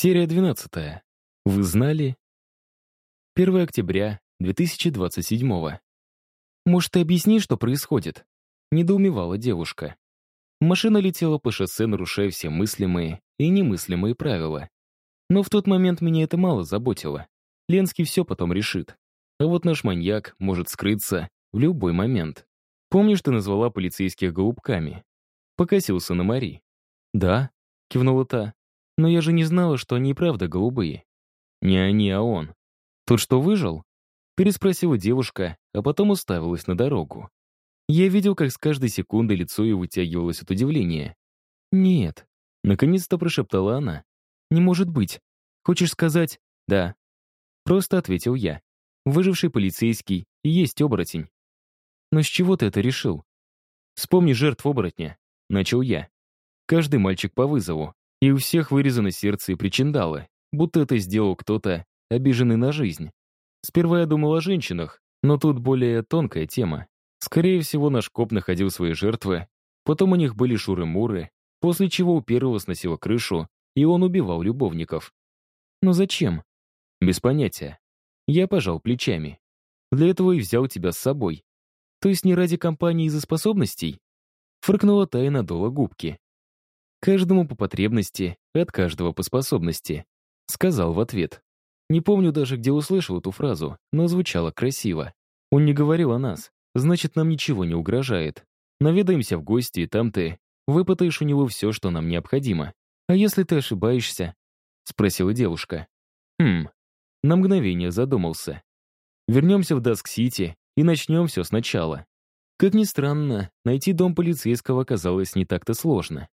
Серия 12. Вы знали? 1 октября 2027. «Может, ты объясни, что происходит?» — недоумевала девушка. Машина летела по шоссе, нарушая все мыслимые и немыслимые правила. Но в тот момент меня это мало заботило. Ленский все потом решит. А вот наш маньяк может скрыться в любой момент. Помнишь, ты назвала полицейских голубками? Покосился на Мари. «Да», — кивнула та. «Но я же не знала, что они и правда голубые». «Не они, а он». «Тот, что выжил?» Переспросила девушка, а потом уставилась на дорогу. Я видел, как с каждой секундой лицо ее вытягивалось от удивления. «Нет», — наконец-то прошептала она. «Не может быть. Хочешь сказать?» «Да». Просто ответил я. Выживший полицейский и есть оборотень. «Но с чего ты это решил?» «Вспомни жертв оборотня», — начал я. Каждый мальчик по вызову, и у всех вырезано сердце и причиндалы, будто это сделал кто-то, обиженный на жизнь. Сперва я думал о женщинах, но тут более тонкая тема. Скорее всего, наш коп находил свои жертвы, потом у них были шуры-муры, после чего у первого сносило крышу, и он убивал любовников. Но зачем? Без понятия. Я пожал плечами. Для этого и взял тебя с собой. То есть не ради компании из-за способностей? Фыркнула та и надула губки. Каждому по потребности, от каждого по способности. Сказал в ответ. Не помню даже, где услышал эту фразу, но звучало красиво. Он не говорил о нас, значит, нам ничего не угрожает. Наведаемся в гости, и там ты выпытаешь у него все, что нам необходимо. А если ты ошибаешься? Спросила девушка. Хм, на мгновение задумался. Вернемся в Даск-Сити и начнем все сначала. Как ни странно, найти дом полицейского оказалось не так-то сложно.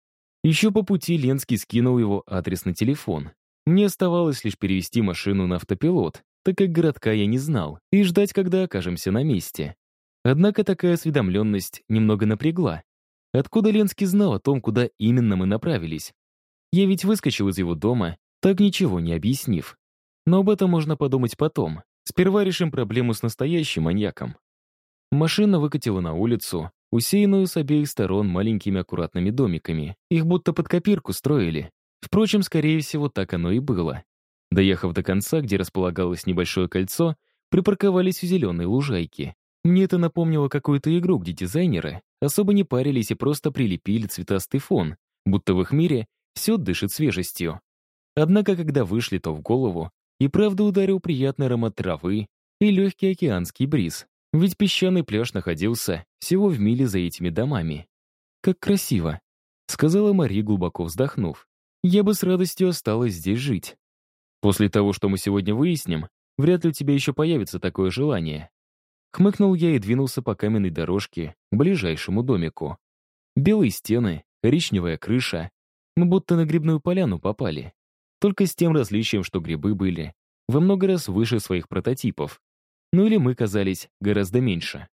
Еще по пути Ленский скинул его адрес на телефон. Мне оставалось лишь перевести машину на автопилот, так как городка я не знал, и ждать, когда окажемся на месте. Однако такая осведомленность немного напрягла. Откуда Ленский знал о том, куда именно мы направились? Я ведь выскочил из его дома, так ничего не объяснив. Но об этом можно подумать потом. Сперва решим проблему с настоящим маньяком. Машина выкатила на улицу, усеянную с обеих сторон маленькими аккуратными домиками. Их будто под копирку строили. Впрочем, скорее всего, так оно и было. Доехав до конца, где располагалось небольшое кольцо, припарковались у зеленой лужайки. Мне это напомнило какую-то игру, где дизайнеры особо не парились и просто прилепили цветастый фон, будто в их мире все дышит свежестью. Однако, когда вышли, то в голову и правда ударил приятный аромат травы и легкий океанский бриз. Ведь песчаный пляж находился всего в миле за этими домами. «Как красиво», — сказала Мари, глубоко вздохнув. «Я бы с радостью осталась здесь жить. После того, что мы сегодня выясним, вряд ли у тебя еще появится такое желание». Хмыкнул я и двинулся по каменной дорожке к ближайшему домику. Белые стены, коричневая крыша. Мы будто на грибную поляну попали. Только с тем различием, что грибы были во много раз выше своих прототипов. Ну или мы казались гораздо меньше.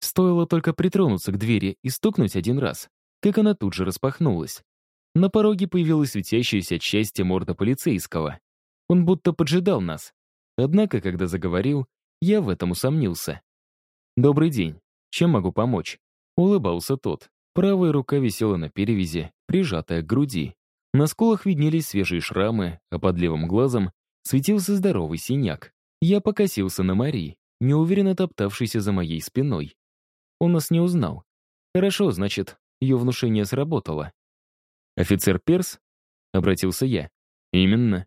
Стоило только притронуться к двери и стукнуть один раз, как она тут же распахнулась. На пороге появилась светящаяся от счастья морда полицейского. Он будто поджидал нас. Однако, когда заговорил, я в этом усомнился. «Добрый день. Чем могу помочь?» Улыбался тот. Правая рука висела на перевязи, прижатая к груди. На скулах виднелись свежие шрамы, а под левым глазом светился здоровый синяк. Я покосился на Мари, неуверенно топтавшейся за моей спиной. Он нас не узнал. Хорошо, значит, ее внушение сработало. «Офицер Перс?» — обратился я. «Именно».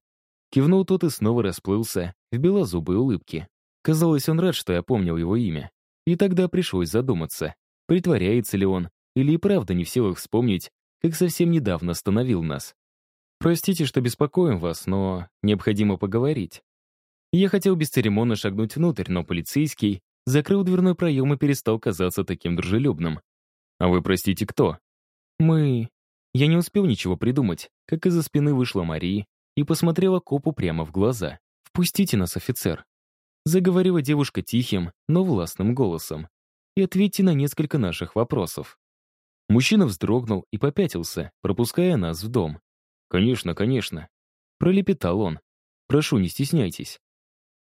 Кивнул тот и снова расплылся в белозубой улыбке. Казалось, он рад, что я помнил его имя. И тогда пришлось задуматься, притворяется ли он, или и правда не в силах вспомнить, как совсем недавно остановил нас. «Простите, что беспокоим вас, но необходимо поговорить». Я хотел бесцеремонно шагнуть внутрь, но полицейский закрыл дверной проем и перестал казаться таким дружелюбным. «А вы, простите, кто?» «Мы...» Я не успел ничего придумать, как из-за спины вышла Мария и посмотрела копу прямо в глаза. «Впустите нас, офицер!» Заговорила девушка тихим, но властным голосом. «И ответьте на несколько наших вопросов». Мужчина вздрогнул и попятился, пропуская нас в дом. «Конечно, конечно», — пролепетал он. «Прошу, не стесняйтесь».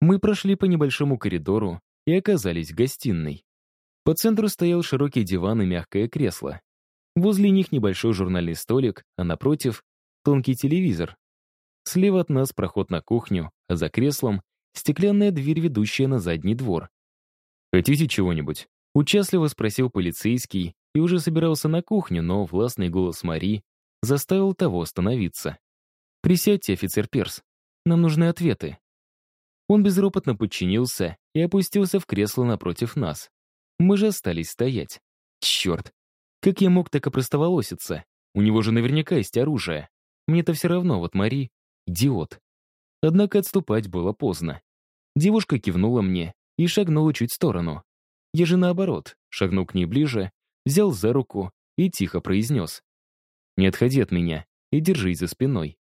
Мы прошли по небольшому коридору и оказались в гостиной. По центру стоял широкий диван и мягкое кресло. Возле них небольшой журнальный столик, а напротив — тонкий телевизор. Слева от нас проход на кухню, а за креслом — стеклянная дверь, ведущая на задний двор. «Хотите чего-нибудь?» — участливо спросил полицейский и уже собирался на кухню, но властный голос Мари заставил того остановиться. «Присядьте, офицер Перс. Нам нужны ответы». Он безропотно подчинился и опустился в кресло напротив нас. Мы же остались стоять. Черт, как я мог так опростоволоситься? У него же наверняка есть оружие. Мне-то все равно, вот Мари — идиот. Однако отступать было поздно. Девушка кивнула мне и шагнула чуть в сторону. Я же наоборот, шагнул к ней ближе, взял за руку и тихо произнес. «Не отходи от меня и держись за спиной».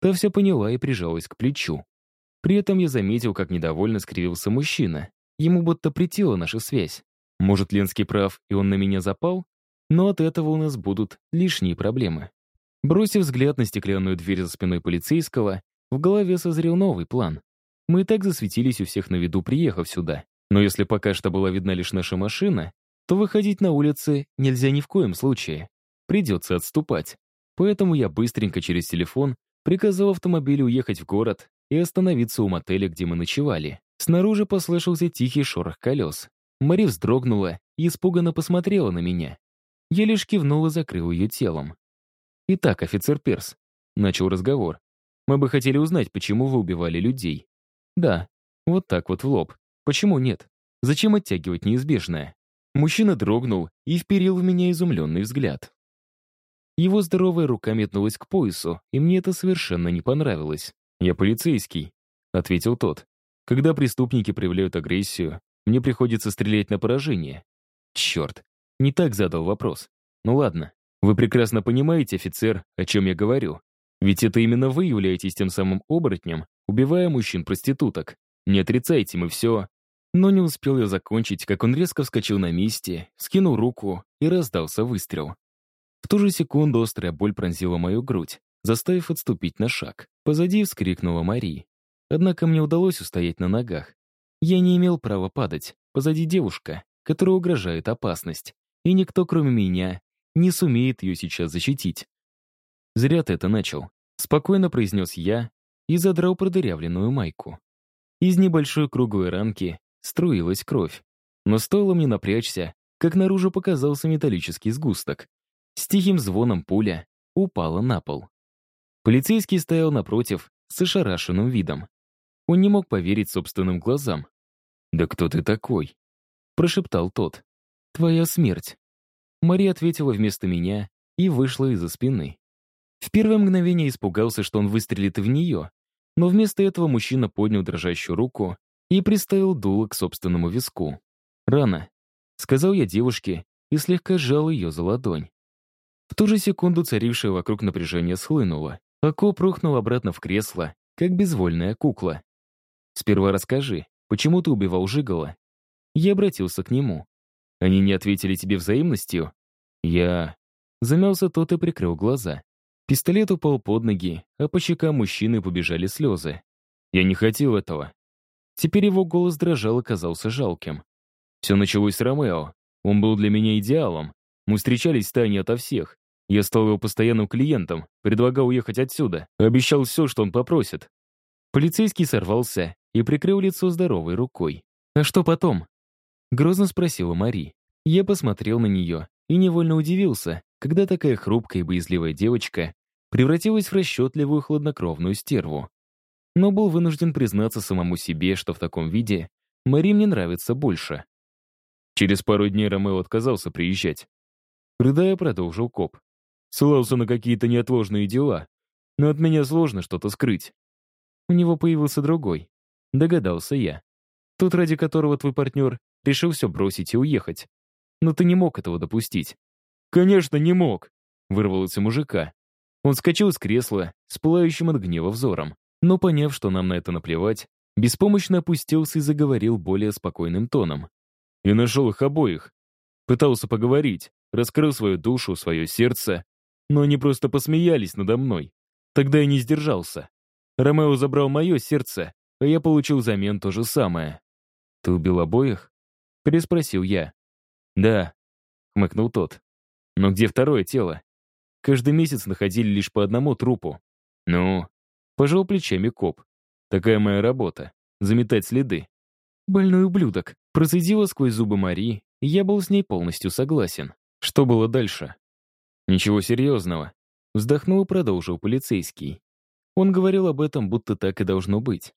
Та все поняла и прижалась к плечу. При этом я заметил, как недовольно скривился мужчина. Ему будто притила наша связь. Может, Ленский прав, и он на меня запал? Но от этого у нас будут лишние проблемы. Бросив взгляд на стеклянную дверь за спиной полицейского, в голове созрел новый план. Мы и так засветились у всех на виду, приехав сюда. Но если пока что была видна лишь наша машина, то выходить на улицы нельзя ни в коем случае. Придется отступать. Поэтому я быстренько через телефон приказал автомобилю уехать в город и остановиться у мотеля, где мы ночевали. Снаружи послышался тихий шорох колес. Мари вздрогнула и испуганно посмотрела на меня. Я лишь кивнул и закрыл ее телом. «Итак, офицер Перс», — начал разговор. «Мы бы хотели узнать, почему вы убивали людей». «Да, вот так вот в лоб. Почему нет? Зачем оттягивать неизбежное?» Мужчина дрогнул и вперил в меня изумленный взгляд. Его здоровая рука метнулась к поясу, и мне это совершенно не понравилось. «Я полицейский», — ответил тот. «Когда преступники проявляют агрессию, мне приходится стрелять на поражение». «Черт, не так задал вопрос. Ну ладно, вы прекрасно понимаете, офицер, о чем я говорю. Ведь это именно вы являетесь тем самым оборотнем, убивая мужчин-проституток. Не отрицайте, мы все...» Но не успел я закончить, как он резко вскочил на месте, скинул руку и раздался выстрел. В ту же секунду острая боль пронзила мою грудь заставив отступить на шаг. Позади вскрикнула Мари. Однако мне удалось устоять на ногах. Я не имел права падать. Позади девушка, которая угрожает опасность. И никто, кроме меня, не сумеет ее сейчас защитить. «Зря ты это начал», — спокойно произнес я и задрал продырявленную майку. Из небольшой круглой ранки струилась кровь. Но стоило мне напрячься, как наружу показался металлический сгусток. С тихим звоном пуля упала на пол. Полицейский стоял напротив с ошарашенным видом. Он не мог поверить собственным глазам. «Да кто ты такой?» — прошептал тот. «Твоя смерть». Мария ответила вместо меня и вышла из-за спины. В первое мгновение испугался, что он выстрелит в нее, но вместо этого мужчина поднял дрожащую руку и приставил дуло к собственному виску. «Рано», — сказал я девушке и слегка сжал ее за ладонь. В ту же секунду царившее вокруг напряжение схлынуло. А коп рухнул обратно в кресло, как безвольная кукла. «Сперва расскажи, почему ты убивал Жигала?» Я обратился к нему. «Они не ответили тебе взаимностью?» Я... Замялся тот и прикрыл глаза. Пистолет упал под ноги, а по щекам мужчины побежали слезы. Я не хотел этого. Теперь его голос дрожал и казался жалким. Все началось с Ромео. Он был для меня идеалом. Мы встречались в тайне ото всех. Я стал его постоянным клиентом, предлагал уехать отсюда, обещал все, что он попросит. Полицейский сорвался и прикрыл лицо здоровой рукой. «А что потом?» Грозно спросила Мари. Я посмотрел на нее и невольно удивился, когда такая хрупкая и боязливая девочка превратилась в расчетливую хладнокровную стерву. Но был вынужден признаться самому себе, что в таком виде Мари мне нравится больше. Через пару дней Ромео отказался приезжать. Рыдая, продолжил коп. Ссылался на какие-то неотложные дела. Но от меня сложно что-то скрыть. У него появился другой. Догадался я. Тот, ради которого твой партнер решил все бросить и уехать. Но ты не мог этого допустить. «Конечно, не мог!» — вырвалось у мужика. Он скачал с кресла с пылающим от гнева взором. Но, поняв, что нам на это наплевать, беспомощно опустился и заговорил более спокойным тоном. «И нашел их обоих. Пытался поговорить, раскрыл свою душу, свое сердце, но они просто посмеялись надо мной. Тогда я не сдержался. Ромео забрал мое сердце, а я получил взамен то же самое. «Ты убил обоих?» — переспросил я. «Да», — хмыкнул тот. «Но где второе тело? Каждый месяц находили лишь по одному трупу. Ну, Пожал плечами коп. Такая моя работа. Заметать следы. Больной ублюдок. Процедила сквозь зубы Мари, и я был с ней полностью согласен. Что было дальше? Ничего серьезного. Вздохнул и продолжил полицейский. Он говорил об этом, будто так и должно быть.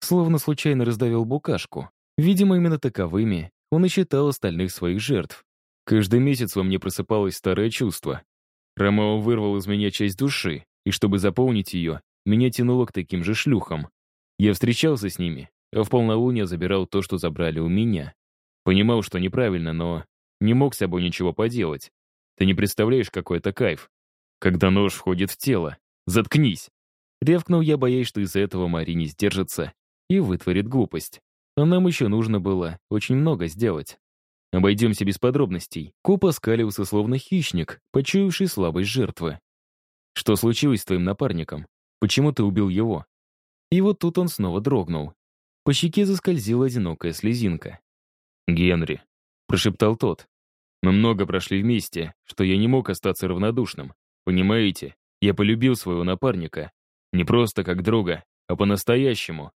Словно случайно раздавил букашку. Видимо, именно таковыми он и считал остальных своих жертв. Каждый месяц во мне просыпалось старое чувство. Ромео вырвал из меня часть души, и чтобы заполнить ее, меня тянуло к таким же шлюхам. Я встречался с ними, а в полнолуние забирал то, что забрали у меня. Понимал, что неправильно, но не мог с собой ничего поделать. Ты не представляешь, какой это кайф. Когда нож входит в тело. Заткнись! Ревкнул я, боясь, что из-за этого Мари не сдержится и вытворит глупость. А нам еще нужно было очень много сделать. Обойдемся без подробностей. Коп оскалился, словно хищник, почуявший слабость жертвы. Что случилось с твоим напарником? Почему ты убил его? И вот тут он снова дрогнул. По щеке заскользила одинокая слезинка. «Генри», — прошептал тот, — «мы много прошли вместе, что я не мог остаться равнодушным. Понимаете, я полюбил своего напарника. Не просто как друга, а по-настоящему.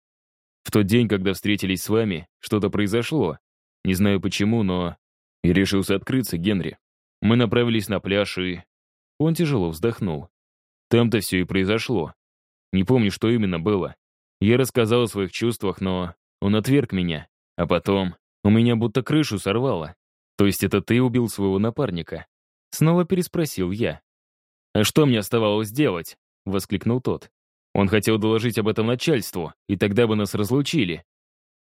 В тот день, когда встретились с вами, что-то произошло. Не знаю почему, но... Я решился открыться, Генри. Мы направились на пляж и... Он тяжело вздохнул. Там-то все и произошло. Не помню, что именно было. Я рассказал о своих чувствах, но он отверг меня. А потом у меня будто крышу сорвало. То есть это ты убил своего напарника? Снова переспросил я. «А что мне оставалось делать?» — воскликнул тот. «Он хотел доложить об этом начальству, и тогда бы нас разлучили».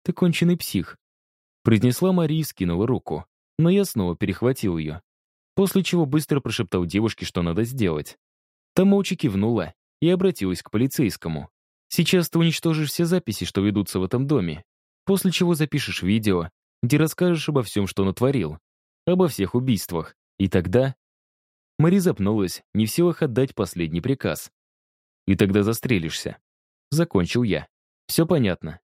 «Ты конченый псих», — произнесла Мария и скинула руку. Но я снова перехватил ее. После чего быстро прошептал девушке, что надо сделать. Та молча кивнула и обратилась к полицейскому. «Сейчас ты уничтожишь все записи, что ведутся в этом доме, после чего запишешь видео, где расскажешь обо всем, что натворил, обо всех убийствах, и тогда...» Мари запнулась, не в силах отдать последний приказ. «И тогда застрелишься». Закончил я. «Все понятно».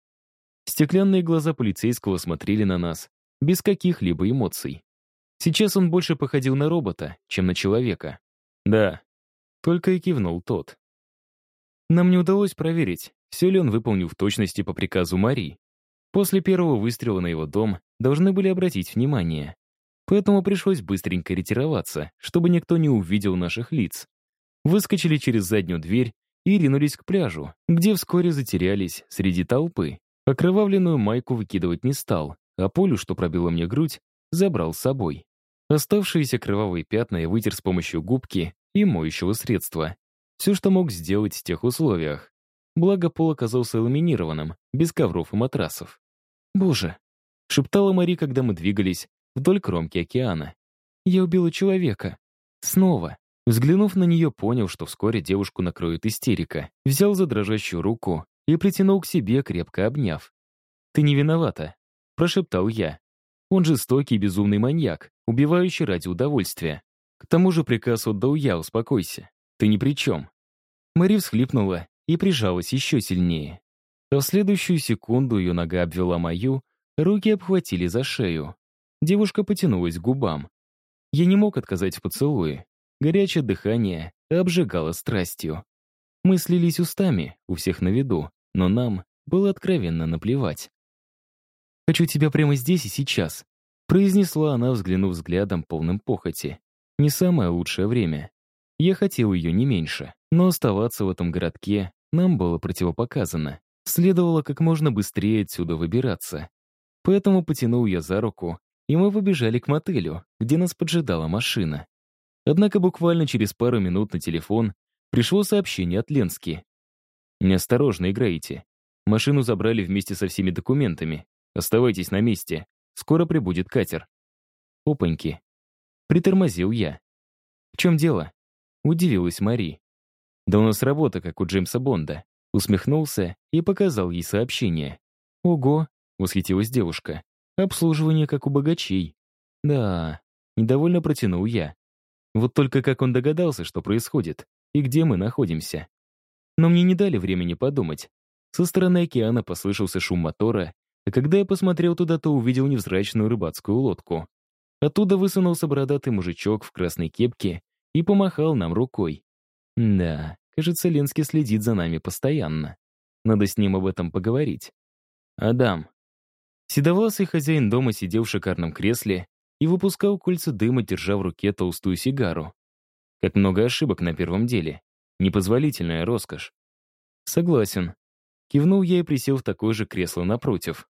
Стеклянные глаза полицейского смотрели на нас, без каких-либо эмоций. Сейчас он больше походил на робота, чем на человека. «Да, только и кивнул тот. Нам не удалось проверить, все ли он выполнил в точности по приказу Мари. После первого выстрела на его дом должны были обратить внимание. Поэтому пришлось быстренько ретироваться, чтобы никто не увидел наших лиц. Выскочили через заднюю дверь и ринулись к пляжу, где вскоре затерялись среди толпы. Окровавленную майку выкидывать не стал, а полю, что пробило мне грудь, забрал с собой. Оставшиеся кровавые пятна я вытер с помощью губки и моющего средства. Все, что мог сделать в тех условиях. Благо, пол оказался ламинированным, без ковров и матрасов. «Боже!» — шептала Мари, когда мы двигались вдоль кромки океана. «Я убила человека. Снова». Взглянув на нее, понял, что вскоре девушку накроет истерика. Взял за дрожащую руку и притянул к себе, крепко обняв. «Ты не виновата», — прошептал я. «Он жестокий безумный маньяк, убивающий ради удовольствия. К тому же приказ отдал я, успокойся. Ты ни при чем. Мэри всхлипнула и прижалась еще сильнее. А в следующую секунду ее нога обвела мою, руки обхватили за шею. Девушка потянулась к губам. Я не мог отказать в поцелуе. Горячее дыхание обжигало страстью. Мы слились устами, у всех на виду, но нам было откровенно наплевать. «Хочу тебя прямо здесь и сейчас», произнесла она, взглянув взглядом, полным похоти. Не самое лучшее время. Я хотел ее не меньше, но оставаться в этом городке нам было противопоказано. Следовало как можно быстрее отсюда выбираться. Поэтому потянул я за руку, и мы побежали к мотелю, где нас поджидала машина. Однако буквально через пару минут на телефон пришло сообщение от Ленски. «Неосторожно играете. Машину забрали вместе со всеми документами. Оставайтесь на месте. Скоро прибудет катер». Опаньки. Притормозил я. «В чем дело?» Удивилась Мари. «Да у нас работа, как у Джеймса Бонда». Усмехнулся и показал ей сообщение. «Ого!» — восхитилась девушка. «Обслуживание, как у богачей». «Да...» — недовольно протянул я. Вот только как он догадался, что происходит, и где мы находимся. Но мне не дали времени подумать. Со стороны океана послышался шум мотора, а когда я посмотрел туда, то увидел невзрачную рыбацкую лодку. Оттуда высунулся бородатый мужичок в красной кепке и помахал нам рукой. Да, кажется, Ленский следит за нами постоянно. Надо с ним об этом поговорить. Адам. Седовласый хозяин дома сидел в шикарном кресле и выпускал кольца дыма, держа в руке толстую сигару. Как много ошибок на первом деле. Непозволительная роскошь. Согласен. Кивнул я и присел в такое же кресло напротив.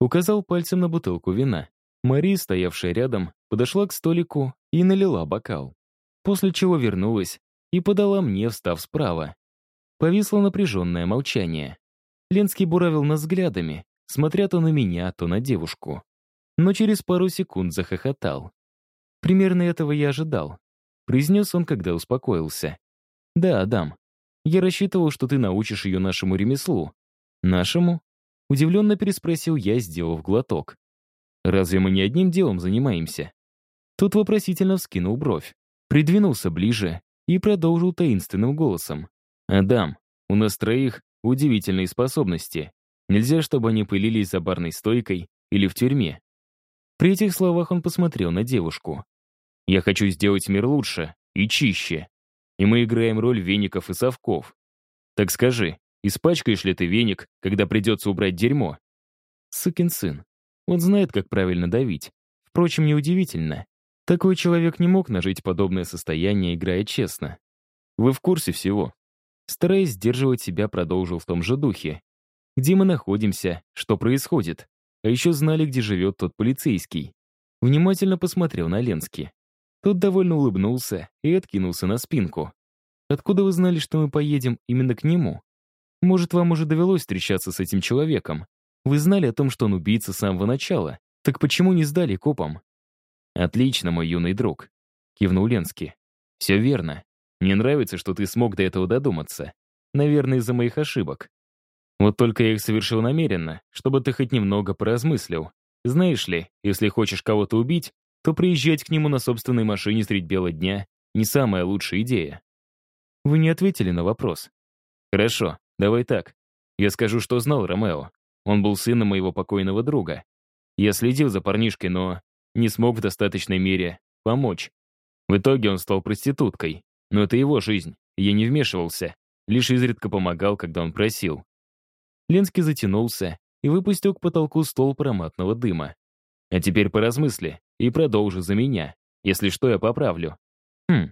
Указал пальцем на бутылку вина. Мария, стоявшая рядом, подошла к столику и налила бокал. После чего вернулась и подала мне, встав справа. Повисло напряженное молчание. Ленский буравил нас взглядами, смотря то на меня, то на девушку. Но через пару секунд захохотал. Примерно этого я ожидал. Произнес он, когда успокоился. «Да, Адам, я рассчитывал, что ты научишь ее нашему ремеслу». «Нашему?» Удивленно переспросил я, сделав глоток. «Разве мы не одним делом занимаемся?» Тут вопросительно вскинул бровь, придвинулся ближе и продолжил таинственным голосом. «Адам, у нас троих удивительные способности. Нельзя, чтобы они пылились за барной стойкой или в тюрьме». При этих словах он посмотрел на девушку. «Я хочу сделать мир лучше и чище. И мы играем роль веников и совков. Так скажи, испачкаешь ли ты веник, когда придется убрать дерьмо?» Сукин сын. Он знает, как правильно давить. Впрочем, неудивительно. Такой человек не мог нажить подобное состояние, играя честно. Вы в курсе всего. Стараясь сдерживать себя, продолжил в том же духе. Где мы находимся, что происходит. А еще знали, где живет тот полицейский. Внимательно посмотрел на Ленски. Тот довольно улыбнулся и откинулся на спинку. «Откуда вы знали, что мы поедем именно к нему? Может, вам уже довелось встречаться с этим человеком? Вы знали о том, что он убийца с самого начала? Так почему не сдали копам?» «Отлично, мой юный друг», — кивнул Ленский. «Все верно. Мне нравится, что ты смог до этого додуматься. Наверное, из-за моих ошибок. Вот только я их совершил намеренно, чтобы ты хоть немного поразмыслил. Знаешь ли, если хочешь кого-то убить, то приезжать к нему на собственной машине средь бела дня — не самая лучшая идея». Вы не ответили на вопрос. «Хорошо, давай так. Я скажу, что знал Ромео. Он был сыном моего покойного друга. Я следил за парнишкой, но не смог в достаточной мере помочь. В итоге он стал проституткой. Но это его жизнь, я не вмешивался, лишь изредка помогал, когда он просил. Ленский затянулся и выпустил к потолку столб ароматного дыма. А теперь поразмысли и продолжи за меня. Если что, я поправлю. Хм,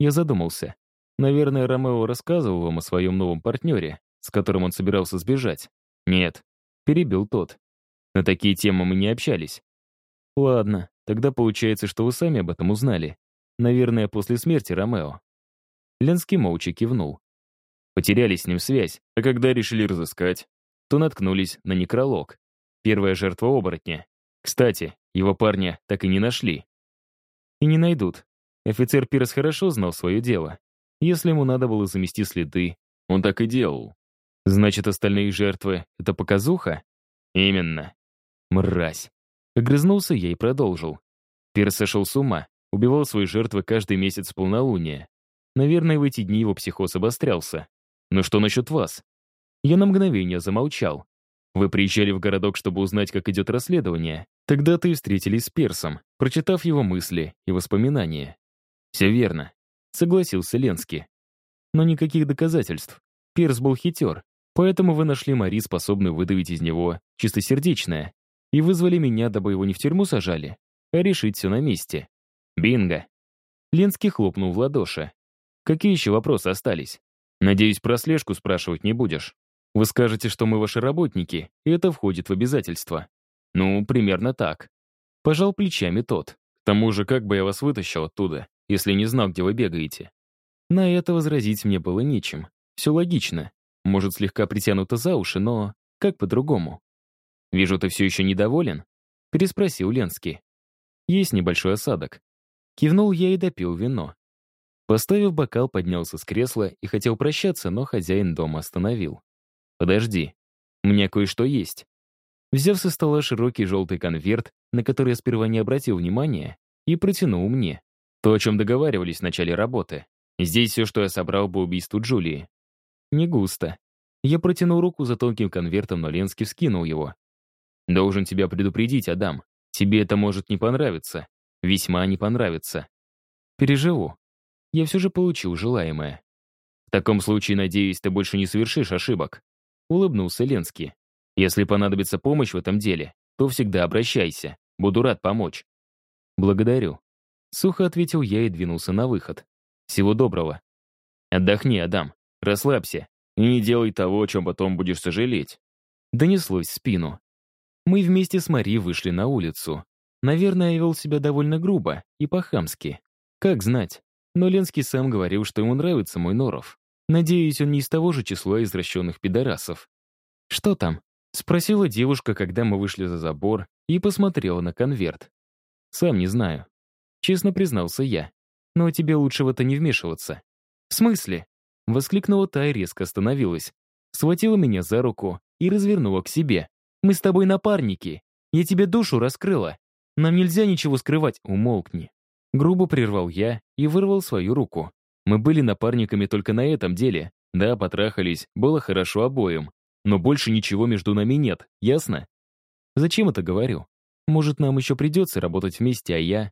я задумался. Наверное, Ромео рассказывал вам о своем новом партнере, с которым он собирался сбежать. Нет, перебил тот. На такие темы мы не общались. Ладно, тогда получается, что вы сами об этом узнали. Наверное, после смерти Ромео. Ленский молча кивнул. Потеряли с ним связь, а когда решили разыскать, то наткнулись на некролог. Первая жертва оборотня. Кстати, его парня так и не нашли. И не найдут. Офицер Пирс хорошо знал свое дело. Если ему надо было замести следы, он так и делал. Значит, остальные жертвы — это показуха? Именно. Мразь. Огрызнулся я и продолжил. Пирс сошел с ума, убивал свои жертвы каждый месяц полнолуния. Наверное, в эти дни его психоз обострялся. Но что насчет вас? Я на мгновение замолчал. Вы приезжали в городок, чтобы узнать, как идет расследование. Тогда ты встретились с Персом, прочитав его мысли и воспоминания. Все верно. Согласился Ленский. Но никаких доказательств. Перс был хитер, поэтому вы нашли Мари, способную выдавить из него чистосердечное и вызвали меня, дабы его не в тюрьму сажали, а решить все на месте. Бинго!» Ленский хлопнул в ладоши. «Какие еще вопросы остались? Надеюсь, про спрашивать не будешь. Вы скажете, что мы ваши работники, и это входит в обязательства. Ну, примерно так». Пожал плечами тот. К тому же, как бы я вас вытащил оттуда, если не знал, где вы бегаете? На это возразить мне было нечем. Все логично. Может, слегка притянуто за уши, но как по-другому? «Вижу, ты все еще недоволен?» — переспросил Ленский. «Есть небольшой осадок». Кивнул я и допил вино. Поставив бокал, поднялся с кресла и хотел прощаться, но хозяин дома остановил. «Подожди, меня кое-что есть». Взяв со стола широкий желтый конверт, на который я сперва не обратил внимания, и протянул мне. То, о чем договаривались в начале работы. Здесь все, что я собрал по убийству Джулии. Не густо. Я протянул руку за тонким конвертом, но Ленский вскинул его. Должен тебя предупредить, Адам. Тебе это может не понравиться. Весьма не понравится. Переживу. Я все же получил желаемое. таком случае, надеюсь, ты больше не совершишь ошибок», — улыбнулся Ленский. «Если понадобится помощь в этом деле, то всегда обращайся. Буду рад помочь». «Благодарю», — сухо ответил я и двинулся на выход. «Всего доброго». «Отдохни, Адам, расслабься и не делай того, о чем потом будешь сожалеть». Донеслось в спину. Мы вместе с Мари вышли на улицу. Наверное, я вел себя довольно грубо и по-хамски. Как знать. Но Ленский сам говорил, что ему нравится мой норов. Надеюсь, он не из того же числа извращенных пидорасов. «Что там?» — спросила девушка, когда мы вышли за забор, и посмотрела на конверт. «Сам не знаю». Честно признался я. «Но тебе лучше в это не вмешиваться». «В смысле?» — воскликнула та и резко остановилась. Схватила меня за руку и развернула к себе. «Мы с тобой напарники. Я тебе душу раскрыла. Нам нельзя ничего скрывать, умолкни». Грубо прервал я и вырвал свою руку. Мы были напарниками только на этом деле. Да, потрахались, было хорошо обоим. Но больше ничего между нами нет, ясно? Зачем это говорю? Может, нам еще придется работать вместе, а я...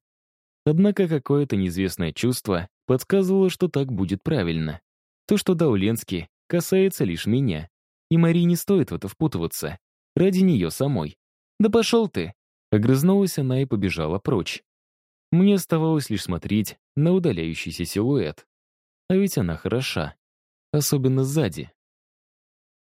Однако какое-то неизвестное чувство подсказывало, что так будет правильно. То, что дал Ленский, касается лишь меня. И Марии не стоит в это впутываться. Ради нее самой. «Да пошел ты!» Огрызнулась она и побежала прочь. Мне оставалось лишь смотреть на удаляющийся силуэт. А ведь она хороша. Особенно сзади.